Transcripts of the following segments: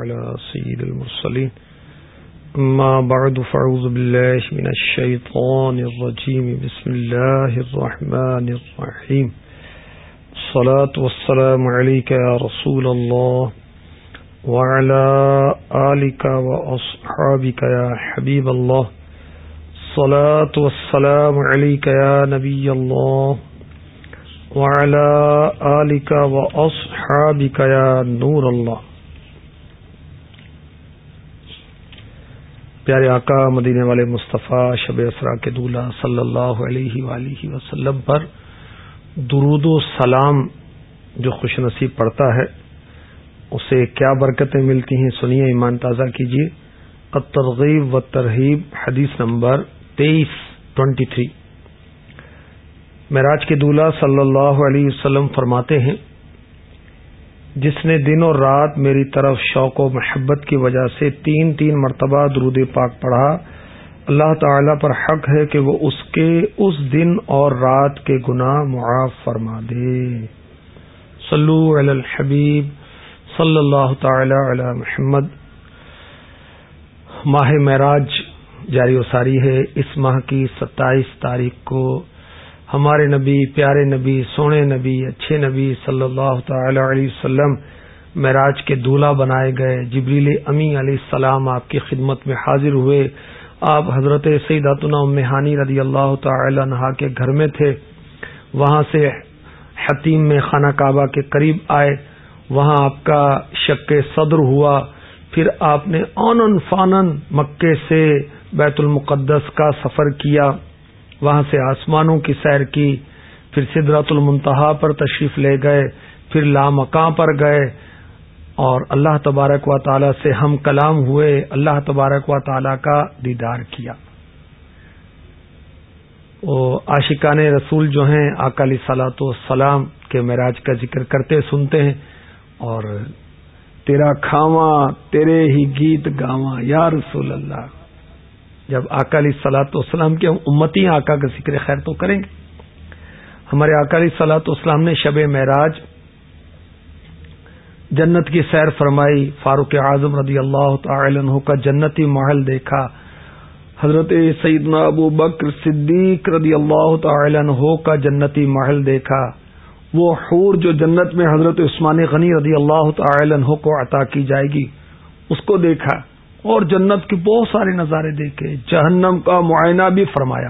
على سيد المرسلين. أما بعد فعوذ بالله من الشيطان الرجيم. بسم الله الرحمن الرحيم. الصلاة والسلام عليك يا رسول الله وعلى آلك وأصحابك يا حبيب الله. الصلاة والسلام عليك يا نبي الله وعلى آلك وأصحابك يا نور الله. پیارے آقا مدینے والے مصطفیٰ شب اسرا کے دولہ صلی اللہ علیہ وآلہ وسلم پر درود و سلام جو خوش نصیب پڑتا ہے، اسے کیا برکتیں ملتی ہیں سنیے، ایمان تازہ کیجیے۔ ترغیب و ترغیب حدیث نمبر تیئیس ٹوینٹی تھری۔ معراج کے دولہ صلی اللہ علیہ وسلم فرماتے ہیں جس نے دن اور رات میری طرف شوق و محبت کی وجہ سے تین تین مرتبہ درود پاک پڑھا۔ اللہ تعالی پر حق ہے کہ وہ اس کے، اس دن اور رات کے گناہ معاف فرما دے۔ صلو علی الحبیب صلی اللہ تعالی علی محمد۔ ماہ معراج جاری و ساری ہے۔ اس ماہ کی ستائیس تاریخ کو ہمارے نبی، پیارے نبی، سونے نبی، اچھے نبی صلی اللہ تعالی علیہ وسلم معراج کے دولہ بنائے گئے۔ جبریل امی علیہ السلام آپ کی خدمت میں حاضر ہوئے۔ آپ حضرت سیداتنا امہانی رضی اللہ تعالی عنہ کے گھر میں تھے۔ وہاں سے حتیم میں خانہ کعبہ کے قریب آئے۔ وہاں آپ کا شک صدر ہوا۔ پھر آپ نے آنن فانن مکے سے بیت المقدس کا سفر کیا۔ وہاں سے آسمانوں کی سیر کی، پھر سدرت المنتہا پر تشریف لے گئے، پھر لامکاں پر گئے اور اللہ تبارک و تعالی سے ہم کلام ہوئے، اللہ تبارک و تعالی کا دیدار کیا۔ عاشقان رسول جو ہیں اکالی سلاۃ والسلام کے معراج کا ذکر کرتے سنتے ہیں اور تیرا کھاواں، تیرے ہی گیت گاواں، یا رسول اللہ۔ جب اکالی سلاط اسلام کے امتی آقا کا ذکر خیر تو کریں گے۔ ہمارے اکالی سلاط اسلام نے شب معراج جنت کی سیر فرمائی۔ فاروق اعظم رضی اللہ تعالی عنہ کا جنتی محل دیکھا۔ حضرت سیدنا ابو بکر صدیق رضی اللہ تعالی عنہ کا جنتی محل دیکھا۔ وہ حور جو جنت میں حضرت عثمان غنی رضی اللہ تعالی عنہ کو عطا کی جائے گی، اس کو دیکھا۔ اور جنت کے بہت سارے نظارے دیکھے۔ جہنم کا معائنہ بھی فرمایا۔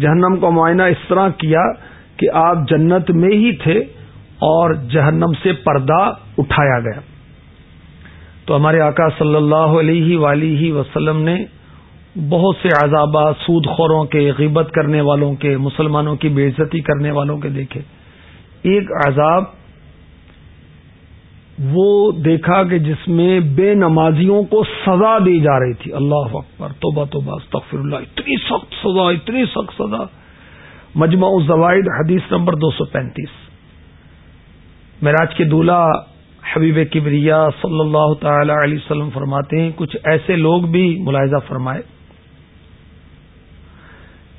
جہنم کا معائنہ اس طرح کیا کہ آپ جنت میں ہی تھے اور جہنم سے پردہ اٹھایا گیا۔ تو ہمارے آقا صلی اللہ علیہ ولی وسلم نے بہت سے عذابات سود خوروں کے، غیبت کرنے والوں کے، مسلمانوں کی بے عزتی کرنے والوں کے دیکھے۔ ایک عذاب وہ دیکھا کہ جس میں بے نمازیوں کو سزا دی جا رہی تھی۔ اللہ اکبر، توبہ توبہ استغفر اللہ اتنی سخت سزا، اتنی سخت سزا۔ مجمع الزوائد، حدیث نمبر دو سو پینتیس۔ معراج کے دولہ حبیب کبریا صلی اللہ تعالی علیہ وسلم فرماتے ہیں، کچھ ایسے لوگ بھی ملاحظہ فرمائے۔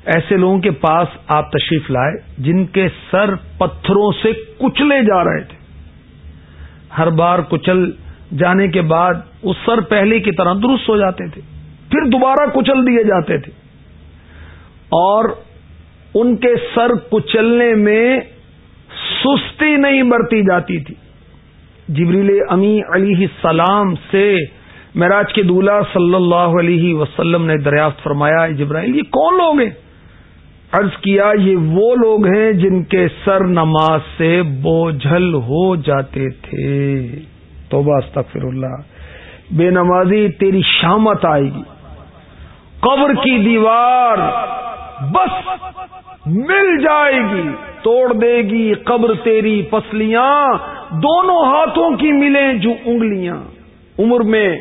ایسے لوگوں کے پاس آپ تشریف لائے جن کے سر پتھروں سے کچلے جا رہے تھے۔ ہر بار کچل جانے کے بعد وہ سر پہلے کی طرح درست ہو جاتے تھے، پھر دوبارہ کچل دیے جاتے تھے۔ اور ان کے سر کچلنے میں سستی نہیں برتی جاتی تھی۔ جبریل امی علی السلام سے معراج کے دولہ صلی اللہ علیہ وسلم نے دریافت فرمایا، جبرائیل یہ کون لوگ ہیں؟ عرض کیا، یہ وہ لوگ ہیں جن کے سر نماز سے بوجھل ہو جاتے تھے۔ توبہ، استغفر اللہ۔ بے نمازی، تیری شامت آئے گی۔ قبر کی دیوار بس مل جائے گی، توڑ دے گی۔ قبر تیری پسلیاں، دونوں ہاتھوں کی ملیں جو انگلیاں۔ عمر میں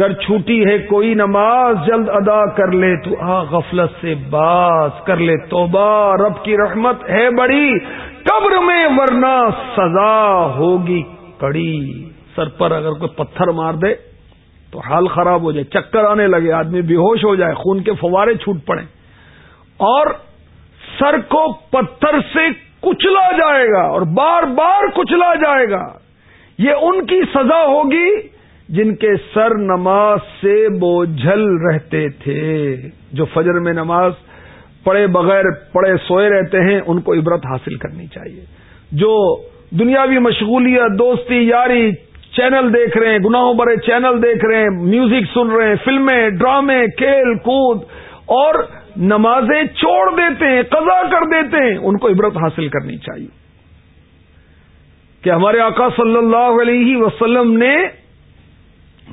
گر چھوٹی ہے کوئی نماز جلد ادا کر لے تو آ غفلت سے باز کر لے، توبہ، رب کی رحمت ہے بڑی، قبر میں ورنہ سزا ہوگی کڑی۔ سر پر اگر کوئی پتھر مار دے تو حال خراب ہو جائے، چکر آنے لگے، آدمی بے ہوش ہو جائے، خون کے فوارے چھوٹ پڑے۔ اور سر کو پتھر سے کچلا جائے گا اور بار بار کچلا جائے گا۔ یہ ان کی سزا ہوگی جن کے سر نماز سے بوجھل رہتے تھے۔ جو فجر میں نماز پڑے بغیر پڑے سوئے رہتے ہیں، ان کو عبرت حاصل کرنی چاہیے۔ جو دنیاوی مشغولیت دوستی، یاری چینل دیکھ رہے ہیں، گناہوں برے چینل دیکھ رہے ہیں، میوزک سن رہے ہیں، فلمیں، ڈرامے، کھیل کود، اور نمازیں چھوڑ دیتے ہیں، قضا کر دیتے ہیں، ان کو عبرت حاصل کرنی چاہیے۔ کہ ہمارے آقا صلی اللہ علیہ وسلم نے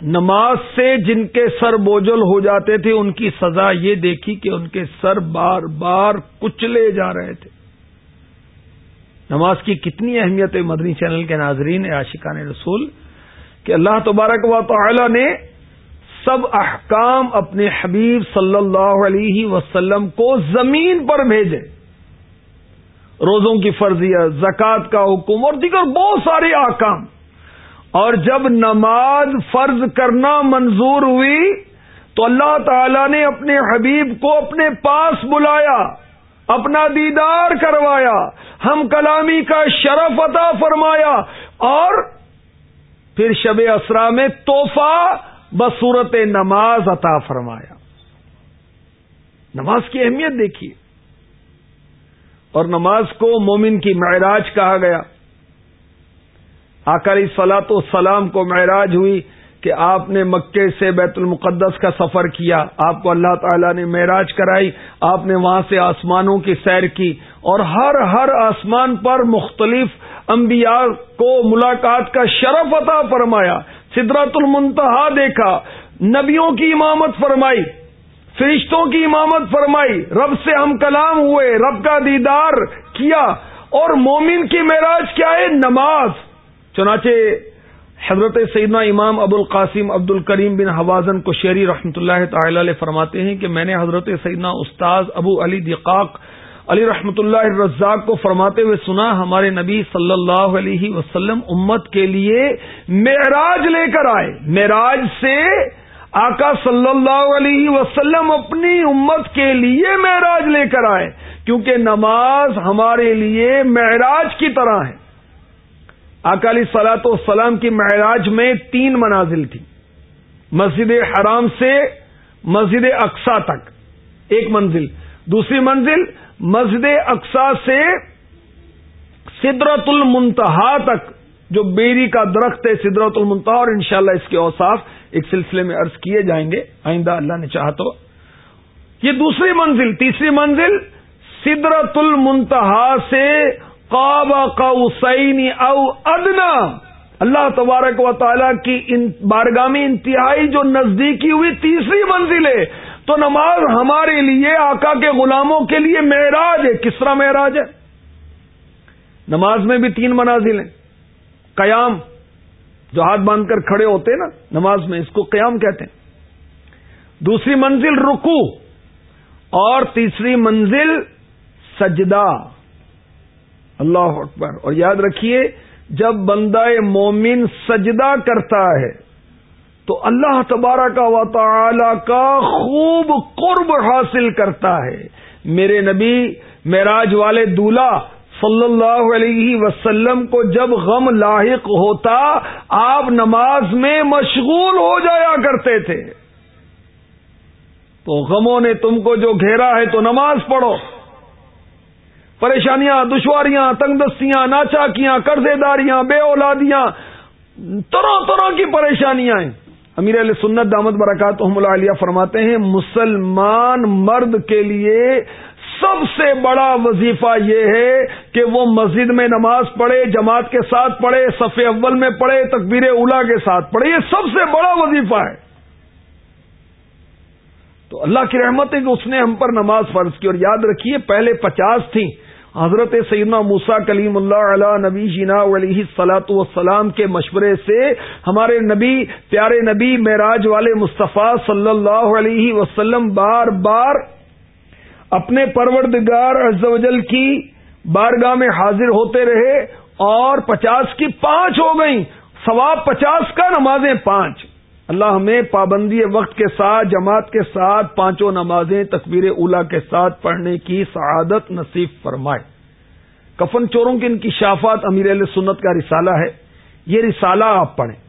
نماز سے جن کے سر بوجل ہو جاتے تھے، ان کی سزا یہ دیکھی کہ ان کے سر بار بار کچلے جا رہے تھے۔ نماز کی کتنی اہمیت ہے مدنی چینل کے ناظرین عاشقان رسول، کہ اللہ تبارک و تعالی نے سب احکام اپنے حبیب صلی اللہ علیہ وسلم کو زمین پر بھیجے۔ روزوں کی فرضیت، زکوٰۃ کا حکم اور دیگر بہت سارے احکام۔ اور جب نماز فرض کرنا منظور ہوئی تو اللہ تعالی نے اپنے حبیب کو اپنے پاس بلایا، اپنا دیدار کروایا، ہم کلامی کا شرف عطا فرمایا اور پھر شب اسرا میں توحفہ بصورت نماز عطا فرمایا۔ نماز کی اہمیت دیکھیے۔ اور نماز کو مومن کی معراج کہا گیا۔ آکری سلاط و سلام کو معراج ہوئی کہ آپ نے مکے سے بیت المقدس کا سفر کیا۔ آپ کو اللہ تعالی نے معراج کرائی۔ آپ نے وہاں سے آسمانوں کی سیر کی اور ہر ہر آسمان پر مختلف انبیاء کو ملاقات کا شرف عطا فرمایا۔ سدرت المنتہا دیکھا۔ نبیوں کی امامت فرمائی۔ فرشتوں کی امامت فرمائی۔ رب سے ہم کلام ہوئے۔ رب کا دیدار کیا۔ اور مومن کی معراج کیا ہے؟ نماز۔ چنانچہ حضرت سیدنا امام ابو القاسم عبد الکریم بن حوازن کو شیری رحمۃ اللہ تعالی علیہ فرماتے ہیں کہ میں نے حضرت سیدنا استاذ ابو علی دقاق علی رحمۃ اللہ الرزاق کو فرماتے ہوئے سنا، ہمارے نبی صلی اللہ علیہ وسلم امت کے لیے معراج لے کر آئے۔ معراج سے آقا صلی اللہ علیہ وسلم اپنی امت کے لیے معراج لے کر آئے، کیونکہ نماز ہمارے لیے معراج کی طرح ہے۔ اکالی سلاط والسلام کی معراج میں تین منازل تھی۔ مسجد حرام سے مسجد اقسا تک، ایک منزل۔ دوسری منزل مسجد اقسا سے سدرت المنتہا تک، جو بیری کا درخت ہے سدرت المنتہا، اور انشاءاللہ اس کے اوصاف ایک سلسلے میں عرض کیے جائیں گے۔ آئندہ اللہ نے چاہا تو۔ یہ دوسری منزل، تیسری منزل سدرت المنتہا سے قاب قوسین او ادنا۔ اللہ تبارک و تعالی کی ان بارگامی انتہائی جو نزدیکی ہوئی تیسری منزل ہے تو نماز ہمارے لیے، آقا کے غلاموں کے لیے معراج ہے۔ کس طرح معراج ہے؟ نماز میں بھی تین منازل ہیں۔ قیام، جو ہاتھ باندھ کر کھڑے ہوتے ہیں نا، نماز میں اس کو قیام کہتے ہیں۔ دوسری منزل رکو اور تیسری منزل سجدہ۔ اللہ اکبر۔ اور یاد رکھیے، جب بندہ مومن سجدہ کرتا ہے، تو اللہ تبارہ کا و تعالی کا خوب قرب حاصل کرتا ہے۔ میرے نبی، معراج والے دولہ صلی اللہ علیہ وسلم کو جب غم لاحق ہوتا، آپ نماز میں مشغول ہو جایا کرتے تھے۔ تو غموں نے تم کو جو گھیرا ہے، تو نماز پڑھو۔ پریشانیاں، دشواریاں، تنگ دستیاں، ناچاکیاں قرضے داریاں بے اولادیاں، طرح طرح کی پریشانیاں ہیں۔ امیر علیہ سنت دامت برکات علیہ فرماتے ہیں، مسلمان مرد کے لیے سب سے بڑا وظیفہ یہ ہے کہ وہ مسجد میں نماز پڑھے، جماعت کے ساتھ پڑھے، صف اول میں پڑھے، تکبیر اولا کے ساتھ پڑھے، یہ سب سے بڑا وظیفہ ہے۔ تو اللہ کی رحمت ہے کہ اس نے ہم پر نماز فرض کی اور یاد رکھیے، پہلے پچاس تھیں۔ حضرت سیدنا موسا کلیم اللہ علیہ نبی جینا علیہ سلاۃ والسلام کے مشورے سے ہمارے نبی، پیارے نبی معراج والے مصطفیٰ صلی اللہ علیہ وسلم بار بار اپنے پروردگار ازوجل کی بارگاہ میں حاضر ہوتے رہے اور پچاس کی پانچ ہو گئیں، ثواب پچاس کا، نمازیں پانچ۔ اللہ ہمیں پابندی وقت کے ساتھ، جماعت کے ساتھ، پانچوں نمازیں، تکبیر اولا کے ساتھ پڑھنے کی سعادت نصیب فرمائے۔ کفن چوروں کی ان کی شافات امیر علیہ سنت کا رسالہ ہے۔ یہ رسالہ آپ پڑھیں۔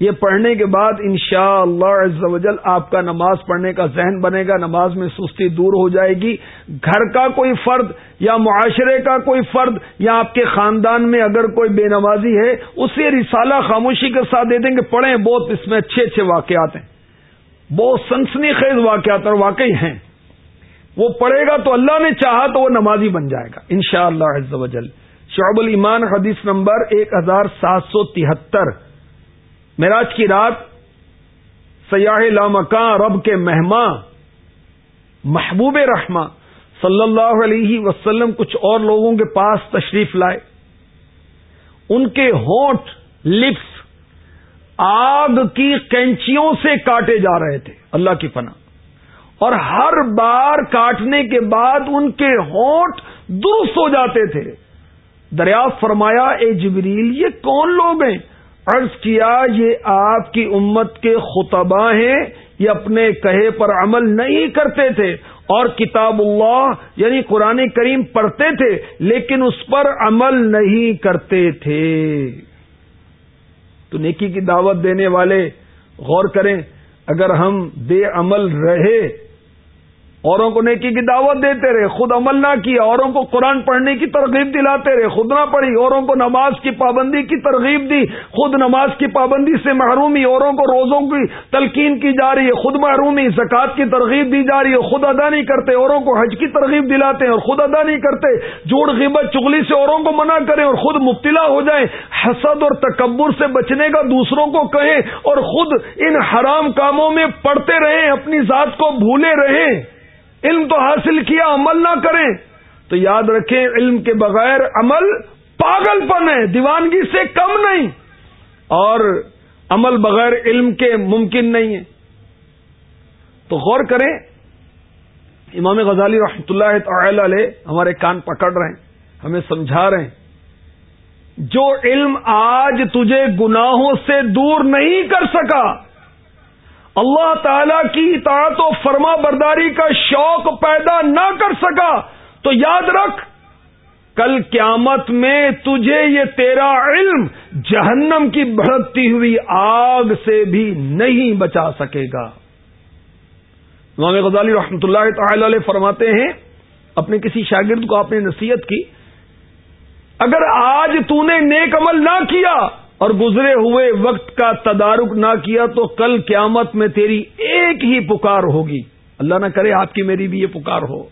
یہ پڑھنے کے بعد ان شاء اللہ آپ کا نماز پڑھنے کا ذہن بنے گا، نماز میں سستی دور ہو جائے گی۔ گھر کا کوئی فرد یا معاشرے کا کوئی فرد یا آپ کے خاندان میں اگر کوئی بے نمازی ہے، اسے رسالہ خاموشی کے ساتھ دے دیں گے۔ پڑھیں بہت، اس میں اچھے اچھے واقعات ہیں۔ بہت سنسنی خیز واقعات اور واقعی ہیں۔ وہ پڑھے گا تو اللہ نے چاہا تو وہ نمازی بن جائے گا۔ ان شاء اللہ شعب المان حدیث نمبر ایک ہزار سات سو تہتر۔ معراج کی رات، سیاح لامکاں رب کے مہماں، محبوب رحمہ صلی اللہ علیہ وسلم کچھ اور لوگوں کے پاس تشریف لائے۔ ان کے ہونٹ، لپس، آگ کی کینچیوں سے کاٹے جا رہے تھے، اللہ کی پناہ۔ اور ہر بار کاٹنے کے بعد ان کے ہونٹ درست ہو جاتے تھے۔ دریافت فرمایا، اے جبریل، یہ کون لوگ ہیں؟ عرض کیا، یہ آپ کی امت کے خطبہ ہیں، یہ اپنے کہے پر عمل نہیں کرتے تھے اور کتاب اللہ یعنی قرآن کریم پڑھتے تھے، لیکن اس پر عمل نہیں کرتے تھے۔ تو نیکی کی دعوت دینے والے، غور کریں، اگر ہم بے عمل رہے اوروں کو نیکی کی دعوت دیتے رہے، خود عمل نہ کیا، اوروں کو قرآن پڑھنے کی ترغیب دلاتے رہے، خود نہ پڑھی، اوروں کو نماز کی پابندی کی ترغیب دی، خود نماز کی پابندی سے محرومی اوروں کو روزوں کی تلقین کی جا رہی ہے، خود محرومی زکوٰۃ کی ترغیب دی جا رہی ہے، خود ادا نہیں کرتے، اوروں کو حج کی ترغیب دلاتے ہیں اور خود ادا نہیں کرتے جوڑ غیبت چگلی سے اوروں کو منع کریں اور خود مبتلا ہو جائیں، حسد اور تکبر سے بچنے کا دوسروں کو کہیں اور خود ان حرام کاموں میں پڑتے رہیں، اپنی ذات کو بھولے رہیں۔ علم تو حاصل کیا، عمل نہ کریں۔ تو یاد رکھیں، علم کے بغیر عمل پاگل پن ہے، دیوانگی سے کم نہیں۔ اور عمل بغیر علم کے ممکن نہیں ہے۔ تو غور کریں، امام غزالی رحمۃ اللہ تعالی علیہ ہمارے کان پکڑ رہے ہیں، ہمیں سمجھا رہے ہیں۔ جو علم آج تجھے گناہوں سے دور نہیں کر سکا اللہ تعالی کی اطاعت و فرما برداری کا شوق پیدا نہ کر سکا تو یاد رکھ، کل قیامت میں تجھے یہ تیرا علم جہنم کی بڑھتی ہوئی آگ سے بھی نہیں بچا سکے گا۔ امام غزالی رحمۃ اللہ تعالی علیہ فرماتے ہیں، اپنے کسی شاگرد کو آپ نے نصیحت کی، اگر آج تو نے نیک عمل نہ کیا اور گزرے ہوئے وقت کا تدارک نہ کیا تو کل قیامت میں تیری ایک ہی پکار ہوگی۔ اللہ نہ کرے آپ کی میری بھی یہ پکار ہو۔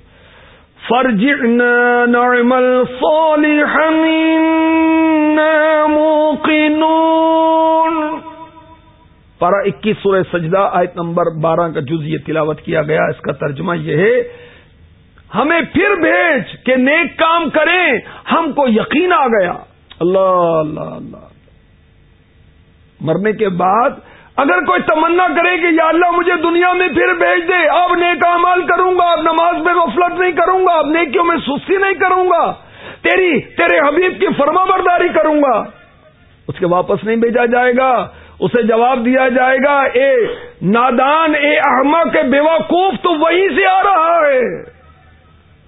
فرج نارمل پارا اکیس سورہ سجدہ آیت نمبر بارہ کا جز یہ تلاوت کیا گیا۔ اس کا ترجمہ یہ ہے، ہمیں پھر بھیج کہ نیک کام کریں، ہم کو یقین آ گیا۔ اللہ اللہ اللہ۔ مرنے کے بعد اگر کوئی تمنا کرے کہ یا اللہ مجھے دنیا میں پھر بھیج دے، اب نیک مال کروں گا، اب نماز میں غفلت نہیں کروں گا، اب نیکیوں میں سستی نہیں کروں گا، تیری، تیرے حبیب کی فرما برداری کروں گا۔ اس کے واپس نہیں بھیجا جائے گا، اسے جواب دیا جائے گا، اے نادان، اے احمد کے بیوقوف تو وہیں سے آ رہا ہے۔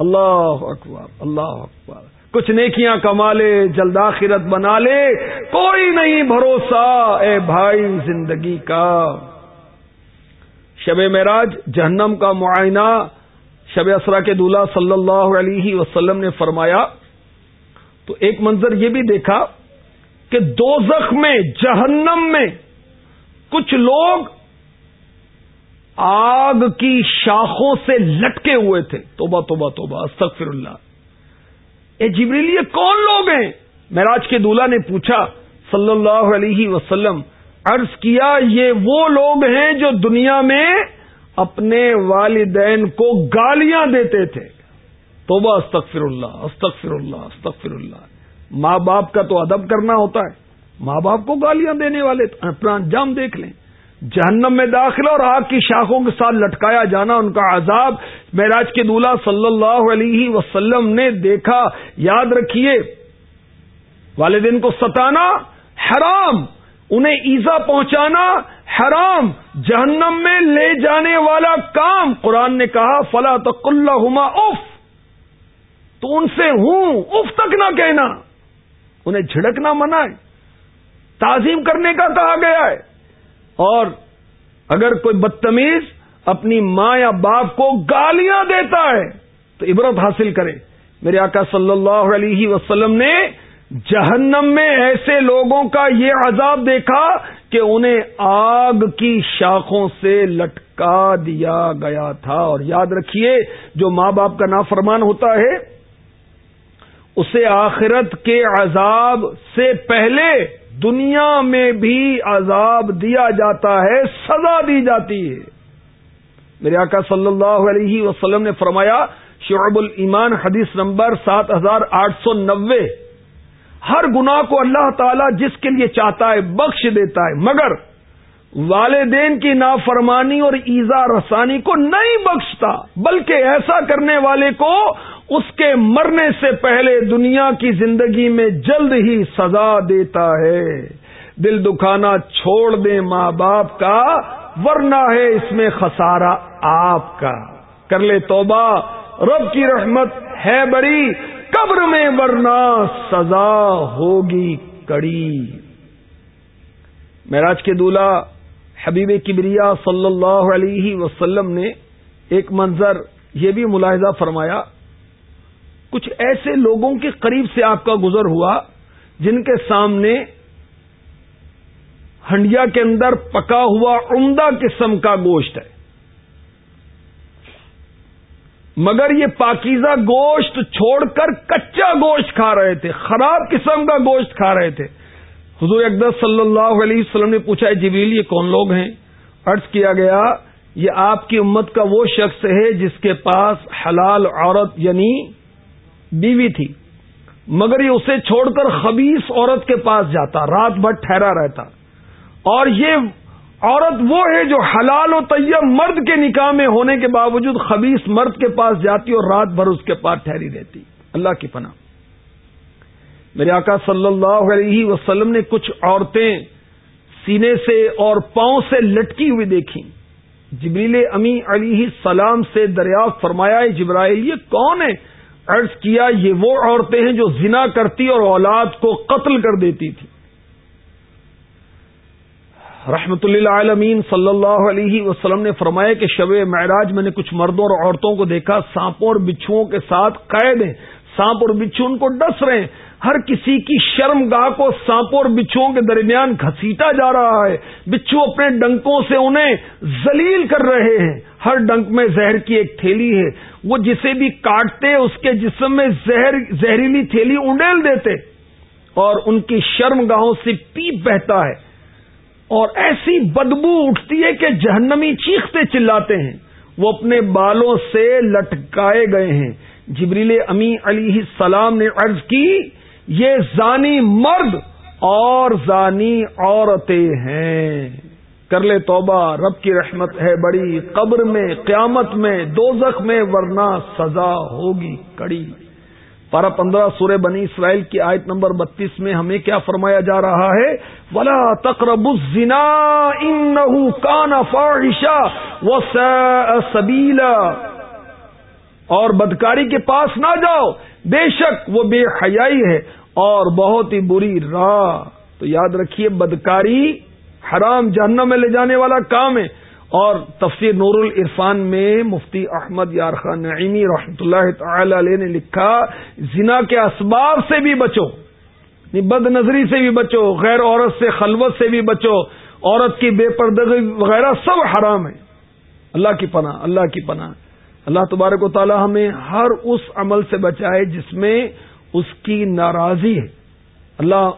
اللہ اکبر اللہ اکبر۔ کچھ نیکیاں کما لے، جلد آخرت بنا لے۔ کوئی نہیں بھروسہ، اے بھائی زندگی کا۔ شب معراج، جہنم کا معائنہ۔ شب اسرا کے دولہ صلی اللہ علیہ وسلم نے فرمایا۔ تو ایک منظر یہ بھی دیکھا کہ دو میں، جہنم میں کچھ لوگ آگ کی شاخوں سے لٹکے ہوئے تھے۔ توبہ توبہ توبہ، استغفر اللہ۔ اے جبریل یہ کون لوگ ہیں؟ مہراج کے دولہ نے پوچھا، صلی اللہ علیہ وسلم، عرض کیا، یہ وہ لوگ ہیں جو دنیا میں اپنے والدین کو گالیاں دیتے تھے۔ توبہ استغفر اللہ استغفر اللہ استغفر اللہ ماں باپ کا تو ادب کرنا ہوتا ہے۔ ماں باپ کو گالیاں دینے والے اپنا انجام دیکھ لیں۔ جہنم میں داخلہ اور آگ کی شاخوں کے ساتھ لٹکایا جانا، ان کا عذاب معراج کے دولہ صلی اللہ علیہ وسلم نے دیکھا۔ یاد رکھیے، والدین کو ستانا حرام، انہیں ایزا پہنچانا حرام، جہنم میں لے جانے والا کام۔ قرآن نے کہا، فلا تو کل اف، تو ان سے ہوں، اف تک نہ کہنا۔ انہیں جھڑکنا منائے تعظیم کرنے کا کہا گیا ہے۔ اور اگر کوئی بدتمیز اپنی ماں یا باپ کو گالیاں دیتا ہے تو عبرت حاصل کرے۔ میرے آقا صلی اللہ علیہ وسلم نے جہنم میں ایسے لوگوں کا یہ عذاب دیکھا کہ انہیں آگ کی شاخوں سے لٹکا دیا گیا تھا۔ اور یاد رکھیے، جو ماں باپ کا نافرمان ہوتا ہے، اسے آخرت کے عذاب سے پہلے دنیا میں بھی عذاب دیا جاتا ہے، سزا دی جاتی ہے۔ میرے آقا صلی اللہ علیہ وسلم نے فرمایا، شعب الایمان حدیث نمبر سات ہزار آٹھ سو نوے۔ ہر گناہ کو اللہ تعالی جس کے لیے چاہتا ہے بخش دیتا ہے، مگر والدین کی نافرمانی اور ایزا رسانی کو نہیں بخشتا، بلکہ ایسا کرنے والے کو اس کے مرنے سے پہلے دنیا کی زندگی میں جلد ہی سزا دیتا ہے۔ دل دکھانا چھوڑ دیں ماں باپ کا، ورنہ ہے اس میں خسارہ آپ کا۔ کر لے توبہ، رب کی رحمت ہے بڑی، قبر میں ورنہ سزا ہوگی کڑی۔ معراج کے دولہ حبیب کبریا صلی اللہ علیہ وسلم نے ایک منظر یہ بھی ملاحظہ فرمایا۔ کچھ ایسے لوگوں کے قریب سے آپ کا گزر ہوا جن کے سامنے ہنڈیا کے اندر پکا ہوا عمدہ قسم کا گوشت ہے۔ مگر یہ پاکیزہ گوشت چھوڑ کر کچا گوشت کھا رہے تھے، خراب قسم کا گوشت کھا رہے تھے۔ حضور اقدس صلی اللہ علیہ وسلم نے پوچھا جبیل یہ کون لوگ ہیں؟ ارض کیا گیا، یہ آپ کی امت کا وہ شخص ہے جس کے پاس حلال عورت یعنی بیوی تھی مگر یہ اسے چھوڑ کر خبیص عورت کے پاس جاتا، رات بھر ٹھہرا رہتا۔ اور یہ عورت وہ ہے جو حلال و طیب مرد کے نکاح میں ہونے کے باوجود خبیص مرد کے پاس جاتی اور رات بھر اس کے پاس ٹھہری رہتی۔ اللہ کی پناہ۔ میرے آقا صلی اللہ علیہ وسلم نے کچھ عورتیں سینے سے اور پاؤں سے لٹکی ہوئی دیکھی جبریل امی علیہ السلام سے دریافت فرمایا جبرائیل، یہ کون ہے؟ عرض کیا، یہ وہ عورتیں ہیں جو زنا کرتی اور اولاد کو قتل کر دیتی تھی۔ رحمت اللہ عالمین صلی اللہ علیہ وسلم نے فرمایا کہ شب معراج میں نے کچھ مردوں اور عورتوں کو دیکھا، سانپوں اور بچھوؤں کے ساتھ قید ہیں۔ سانپ اور بچھو ان کو ڈس رہے ہیں۔ ہر کسی کی شرم گاہ کو سانپوں اور بچھوؤں کے درمیان گھسیٹا جا رہا ہے۔ بچھو اپنے ڈنکوں سے انہیں ذلیل کر رہے ہیں۔ ہر ڈنک میں زہر کی ایک تھیلی ہے۔ وہ جسے بھی کاٹتے، اس کے جسم میں زہر، زہریلی تھیلی انڈیل دیتے۔ اور ان کی شرم گاہوں سے پیپ بہتا ہے۔ اور ایسی بدبو اٹھتی ہے کہ جہنمی چیختے چلاتے ہیں۔ وہ اپنے بالوں سے لٹکائے گئے ہیں۔ جبریل امی علی السلام نے عرض کی یہ زانی مرد اور زانی عورتیں ہیں۔ کر لے توبہ، رب کی رحمت ہے بڑی۔ قبر میں، قیامت میں، دوزخ میں ورنہ سزا ہوگی کڑی۔ پارہ پندرہ سورہ بنی اسرائیل کی آیت نمبر بتیس میں ہمیں کیا فرمایا جا رہا ہے؟ ولا تقرب الزنا انه كان فاحشا وسبیلا اور بدکاری کے پاس نہ جاؤ۔ بے شک وہ بے حیائی ہے۔ اور بہت ہی بری راہ۔ تو یاد رکھیے، بدکاری حرام جہنم میں لے جانے والا کام ہے۔ اور تفسیر نور العرفان میں مفتی احمد یار خان نعیمی رحمۃ اللہ تعالی علیہ نے لکھا، زنا کے اسباب سے بھی بچو یعنی بد نظری سے بھی بچو، غیر عورت سے، خلوت سے بھی بچو، عورت کی بے پردگی وغیرہ سب حرام ہے۔ اللہ کی پناہ، اللہ کی پناہ۔ اللہ تبارک و تعالی ہمیں ہر اس عمل سے بچائے جس میں اس کی ناراضی ہے۔ اللہ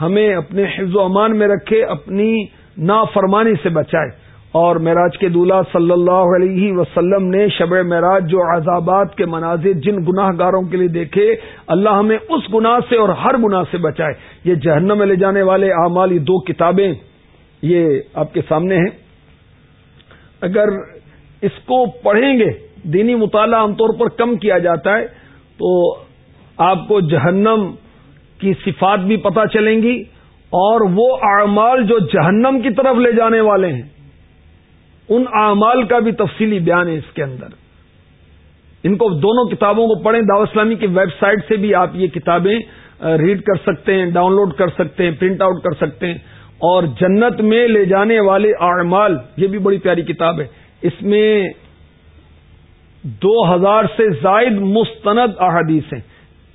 ہمیں اپنے حفظ و امان میں رکھے، اپنی نافرمانی سے بچائے۔ اور معراج کے دولہ صلی اللہ علیہ وسلم نے شب معراج جو عذابات کے مناظر جن گناہ گاروں کے لیے دیکھے، اللہ ہمیں اس گناہ سے اور ہر گناہ سے بچائے۔ یہ جہنم میں لے جانے والے اعمال، یہ دو کتابیں یہ آپ کے سامنے ہیں۔ اگر اس کو پڑھیں گے، دینی مطالعہ عام طور پر کم کیا جاتا ہے، تو آپ کو جہنم کی صفات بھی پتہ چلیں گی اور وہ اعمال جو جہنم کی طرف لے جانے والے ہیں، ان اعمال کا بھی تفصیلی بیان ہے اس کے اندر۔ ان کو دونوں کتابوں کو پڑھیں، دعوت اسلامی کی ویب سائٹ سے بھی آپ یہ کتابیں ریڈ کر سکتے ہیں ڈاؤن لوڈ کر سکتے ہیں پرنٹ آؤٹ کر سکتے ہیں۔ اور جنت میں لے جانے والے اعمال، یہ بھی بڑی پیاری کتاب ہے۔ اس میں دو ہزار سے زائد مستند احادیث ہیں۔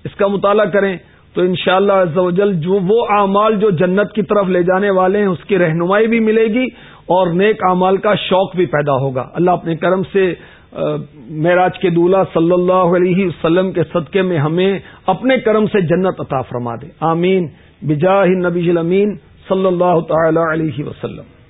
اس کا مطالعہ کریں تو انشاءاللہ شاء اللہ جو وہ اعمال جو جنت کی طرف لے جانے والے ہیں، اس کی رہنمائی بھی ملے گی اور نیک اعمال کا شوق بھی پیدا ہوگا۔ اللہ اپنے کرم سے معراج کے دولہ صلی اللہ علیہ وسلم کے صدقے میں ہمیں اپنے کرم سے جنت عطا فرما دے۔ آمین۔ بجاہ نبی امین صلی اللہ تعالی علیہ وسلم۔